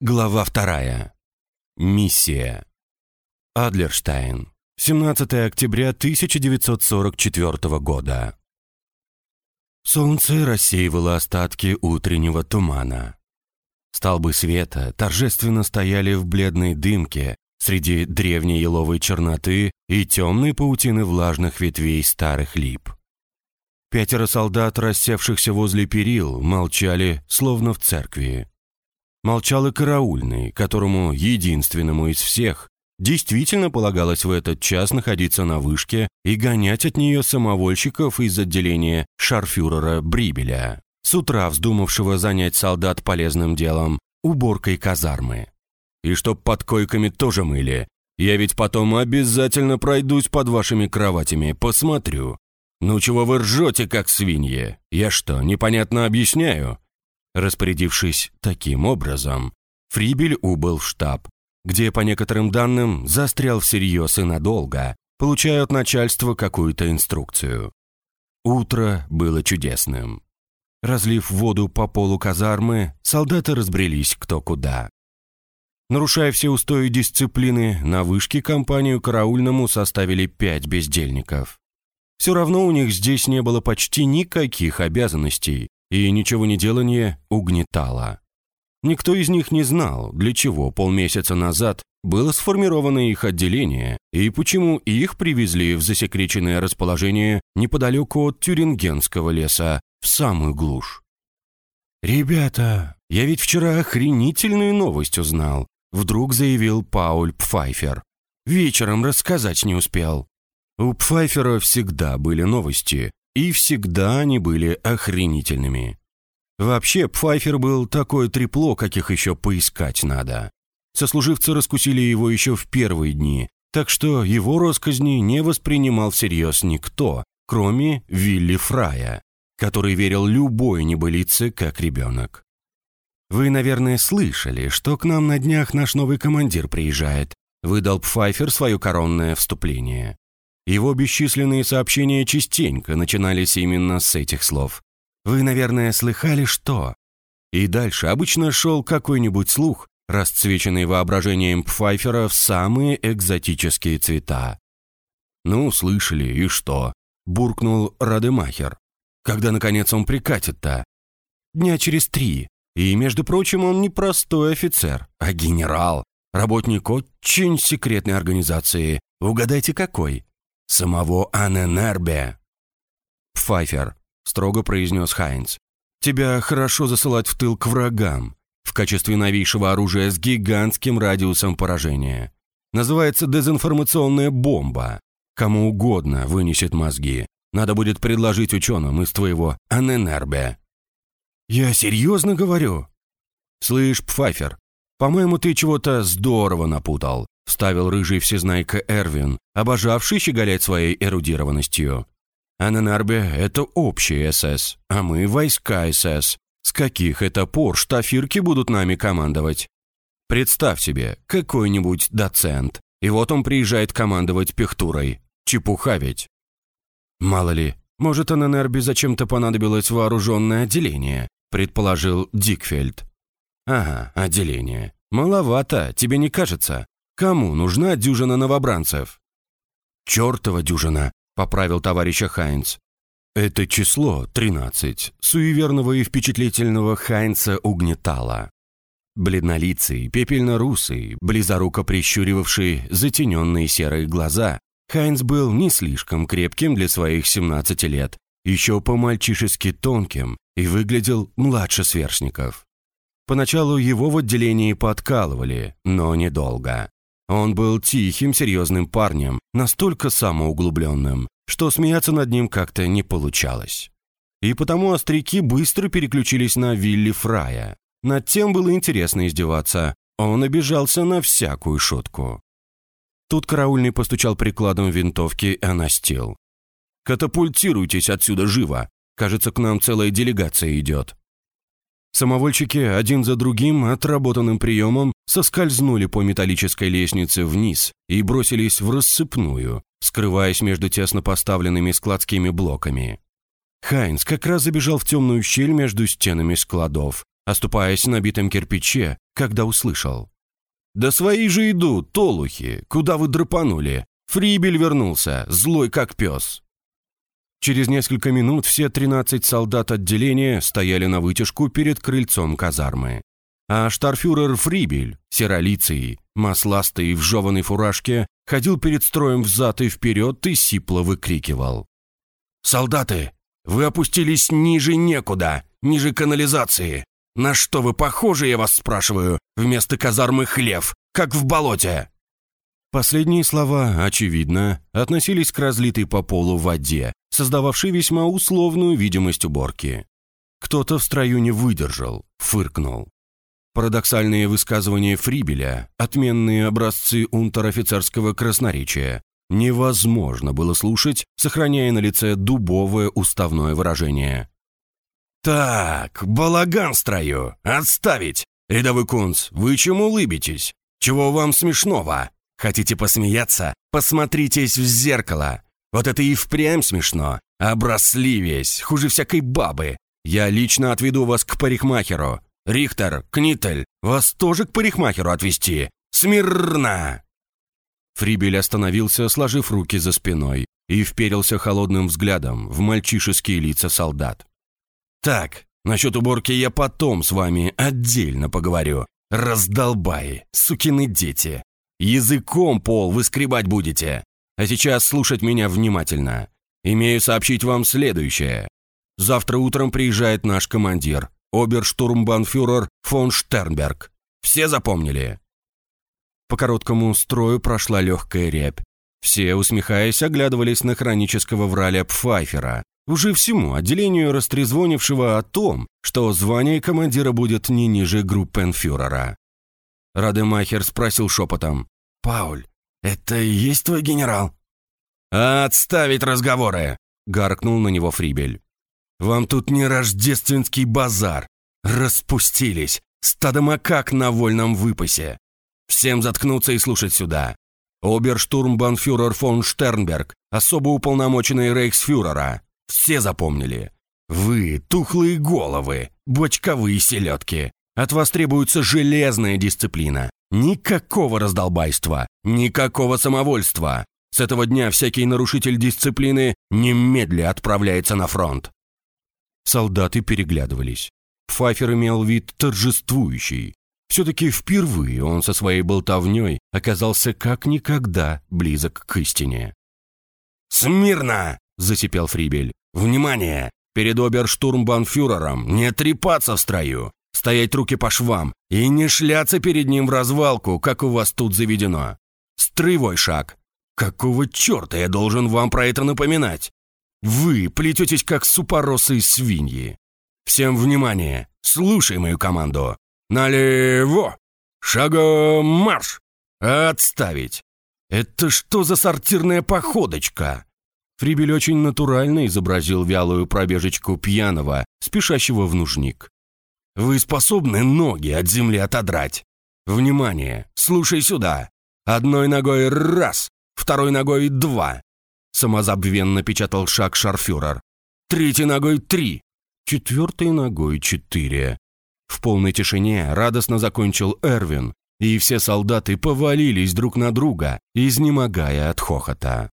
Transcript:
Глава вторая. Миссия. Адлерштайн. 17 октября 1944 года. Солнце рассеивало остатки утреннего тумана. Столбы света торжественно стояли в бледной дымке среди древней еловой черноты и темной паутины влажных ветвей старых лип. Пятеро солдат, рассевшихся возле перил, молчали, словно в церкви. Молчал и караульный, которому, единственному из всех, действительно полагалось в этот час находиться на вышке и гонять от нее самовольщиков из отделения шарфюрера Брибеля, с утра вздумавшего занять солдат полезным делом, уборкой казармы. И чтоб под койками тоже мыли. Я ведь потом обязательно пройдусь под вашими кроватями, посмотрю. Ну чего вы ржете, как свиньи? Я что, непонятно объясняю? Распорядившись таким образом, Фрибель убыл в штаб, где, по некоторым данным, застрял всерьез и надолго, получая от начальства какую-то инструкцию. Утро было чудесным. Разлив воду по полу казармы, солдаты разбрелись кто куда. Нарушая все устои дисциплины, на вышке компанию караульному составили пять бездельников. Все равно у них здесь не было почти никаких обязанностей, и ничего не делание угнетало. Никто из них не знал, для чего полмесяца назад было сформировано их отделение и почему их привезли в засекреченное расположение неподалеку от Тюрингенского леса, в самую глушь. «Ребята, я ведь вчера охренительную новость узнал», вдруг заявил Пауль Пфайфер. «Вечером рассказать не успел». У Пфайфера всегда были новости, и всегда они были охренительными. Вообще, Пфайфер был такое трепло, каких еще поискать надо. Сослуживцы раскусили его еще в первые дни, так что его росказни не воспринимал всерьез никто, кроме Вилли Фрая, который верил любой небылице, как ребенок. «Вы, наверное, слышали, что к нам на днях наш новый командир приезжает», выдал Пфайфер свое коронное вступление. Его бесчисленные сообщения частенько начинались именно с этих слов. «Вы, наверное, слыхали, что...» И дальше обычно шел какой-нибудь слух, расцвеченный воображением Пфайфера в самые экзотические цвета. «Ну, слышали, и что?» – буркнул Радемахер. «Когда, наконец, он прикатит-то?» «Дня через три. И, между прочим, он не простой офицер, а генерал, работник очень секретной организации. Угадайте, какой?» Самого Анненербе. «Пфайфер», — строго произнес Хайнц, — «тебя хорошо засылать в тыл к врагам в качестве новейшего оружия с гигантским радиусом поражения. Называется дезинформационная бомба. Кому угодно вынесет мозги. Надо будет предложить ученым из твоего Анненербе». «Я серьезно говорю?» «Слышь, Пфайфер, по-моему, ты чего-то здорово напутал вставил рыжий всезнайка Эрвин, обожавший щеголять своей эрудированностью. А это общий СС, а мы войска СС. С каких это пор штафирки будут нами командовать? Представь себе, какой-нибудь доцент, и вот он приезжает командовать пехтурой. Чепуха ведь. Мало ли, может, Аненербе зачем-то понадобилось вооруженное отделение, предположил Дикфельд. Ага, отделение. Маловато, тебе не кажется? Кому нужна дюжина новобранцев?» «Чертова дюжина», — поправил товарища Хайнц. Это число, 13, суеверного и впечатлительного Хайнца угнетало. Бледнолицый, пепельно-русый, близоруко прищуривавший затененные серые глаза, Хайнц был не слишком крепким для своих 17 лет, еще по-мальчишески тонким и выглядел младше сверстников. Поначалу его в отделении подкалывали, но недолго. Он был тихим, серьезным парнем, настолько самоуглубленным, что смеяться над ним как-то не получалось. И потому остряки быстро переключились на Вилли Фрая. Над тем было интересно издеваться. Он обижался на всякую шутку. Тут караульный постучал прикладом винтовки о настил. «Катапультируйтесь отсюда живо! Кажется, к нам целая делегация идет». Самовольчики один за другим отработанным приемом соскользнули по металлической лестнице вниз и бросились в рассыпную, скрываясь между тесно поставленными складскими блоками. Хайнс как раз забежал в темную щель между стенами складов, оступаясь на битом кирпиче, когда услышал. «Да свои же идут, толухи! Куда вы драпанули? Фрибель вернулся, злой как пес!» Через несколько минут все 13 солдат отделения стояли на вытяжку перед крыльцом казармы. А штарфюрер Фрибель, серолицый, масластый в жеванной фуражке, ходил перед строем взад и вперед и сипло выкрикивал. «Солдаты, вы опустились ниже некуда, ниже канализации. На что вы похожи, я вас спрашиваю, вместо казармы хлев, как в болоте?» Последние слова, очевидно, относились к разлитой по полу воде, создававшей весьма условную видимость уборки. Кто-то в строю не выдержал, фыркнул. Парадоксальные высказывания Фрибеля, отменные образцы унтер-офицерского красноречия, невозможно было слушать, сохраняя на лице дубовое уставное выражение. «Так, балаган строю! Отставить! Рядовой кунц, вы чему улыбитесь? Чего вам смешного? Хотите посмеяться? Посмотритесь в зеркало! Вот это и впрямь смешно! Обросли весь, хуже всякой бабы! Я лично отведу вас к парикмахеру! Рихтер, Книтель, вас тоже к парикмахеру отвезти! Смирно!» Фрибель остановился, сложив руки за спиной, и вперился холодным взглядом в мальчишеские лица солдат. «Так, насчет уборки я потом с вами отдельно поговорю. Раздолбай, сукины дети. Языком пол выскребать будете. А сейчас слушать меня внимательно. Имею сообщить вам следующее. Завтра утром приезжает наш командир, оберштурмбанфюрер фон Штернберг. Все запомнили?» По короткому строю прошла легкая рябь. Все, усмехаясь, оглядывались на хронического враля Пфайфера, уже всему отделению растрезвонившего о том, что звание командира будет не ниже группенфюрера. Радемахер спросил шепотом. «Пауль, это и есть твой генерал?» «Отставить разговоры!» — гаркнул на него Фрибель. «Вам тут не рождественский базар. Распустились. Стадо макак на вольном выпасе. Всем заткнуться и слушать сюда. Оберштурмбанфюрер фон Штернберг, особо уполномоченный рейхсфюрера, все запомнили. Вы – тухлые головы, бочковые селедки. От вас требуется железная дисциплина. Никакого раздолбайства, никакого самовольства. С этого дня всякий нарушитель дисциплины немедля отправляется на фронт. Солдаты переглядывались. Пфайфер имел вид торжествующий. Все-таки впервые он со своей болтовней оказался как никогда близок к истине. «Смирно!» – засипел Фрибель. «Внимание! Перед оберштурмбанфюрером не трепаться в строю, стоять руки по швам и не шляться перед ним в развалку, как у вас тут заведено. Строевой шаг. Какого черта я должен вам про это напоминать? Вы плететесь, как супоросые свиньи. Всем внимание! Слушай мою команду. Налево! Шагом марш! Отставить! Это что за сортирная походочка? Фрибель очень натурально изобразил вялую пробежечку пьяного, спешащего в нужник. «Вы способны ноги от земли отодрать? Внимание! Слушай сюда! Одной ногой раз, второй ногой два!» Самозабвенно печатал шаг шарфюрер. «Третьей ногой три, четвертой ногой четыре». В полной тишине радостно закончил Эрвин, и все солдаты повалились друг на друга, изнемогая от хохота.